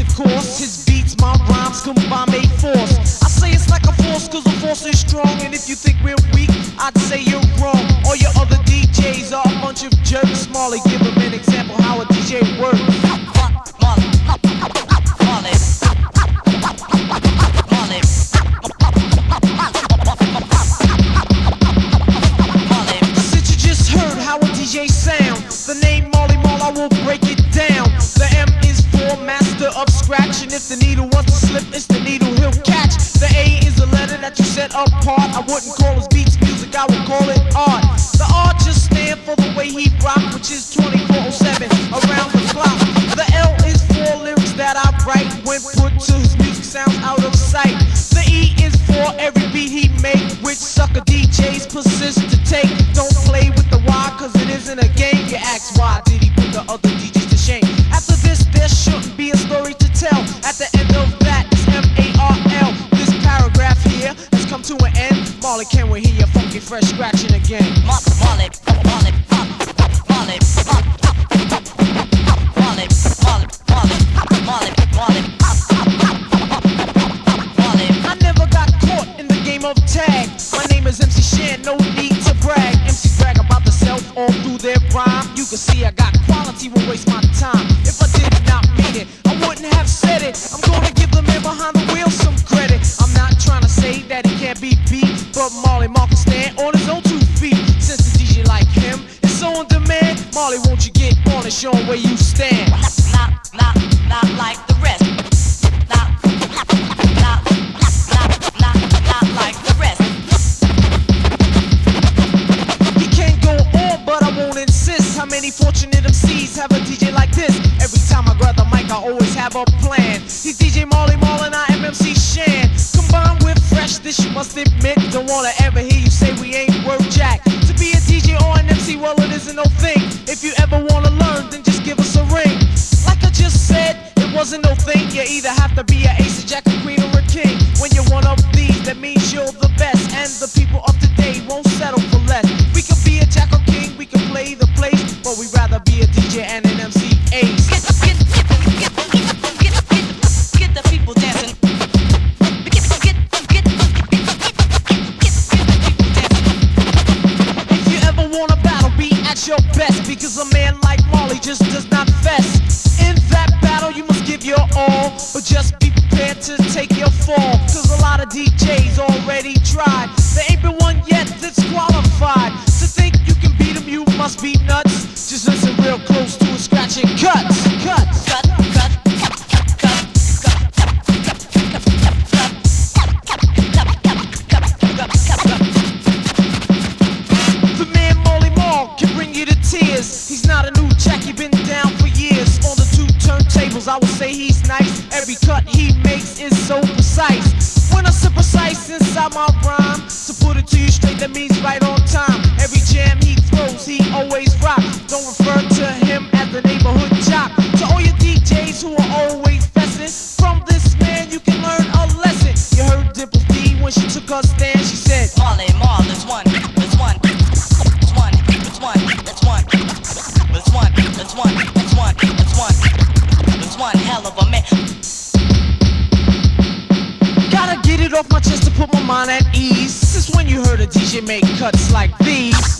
Of course. His beats, my rhymes combine, make force. I say it's like a force, cause a force is strong. And if you think we're weak, I'd say you're wrong. All your other DJs are a bunch of jerks. Smalley, give them an example how a DJ works. Since you just heard how a DJ sounds, the name if the needle was to slip, it's the needle he'll catch. The A is the letter that you set apart. I wouldn't call his beats music, I would call it art. The R just stand for the way he rock, which is 24/7 around the clock. The L is for lyrics that I write when put to his music sounds out of sight. The E is for every beat he make, which sucker DJs fresh scratching again? Marley, Marley, that he can't be beat, but Marley Marl can stand on his own two feet. Since the DJ like him is so in demand, Marley, won't you get on and show 'em where you stand? Not, not, not like the rest. Not, not, not, not, not like the rest. He can't go on, but I won't insist. How many fortunate MCs have a DJ like this? Every time I grab the mic, I always have a plan. He's DJ Marley must admit. Don't wanna ever hear you say we ain't worth jack. To be a DJ or an MC, well, it isn't no thing. If you ever wanna learn, then just give us a ring. Like I just said, it wasn't no thing. You either have to be an ace, a jack, a queen, or a king. When you're one of these, that means you're the best. And the people at your best because a man like Marley just does not fess. In that battle, you must give your all, but just be prepared to take your fall. Cause a lot of DJs already tried. There ain't been one yet that's qualified. To think you can beat him, you must be nuts. Just say he's nice. Every cut he makes is so precise. When I say precise inside my rhyme, to put it to you straight, that means right on off my chest to put my mind at ease. Since when you heard a DJ make cuts like these?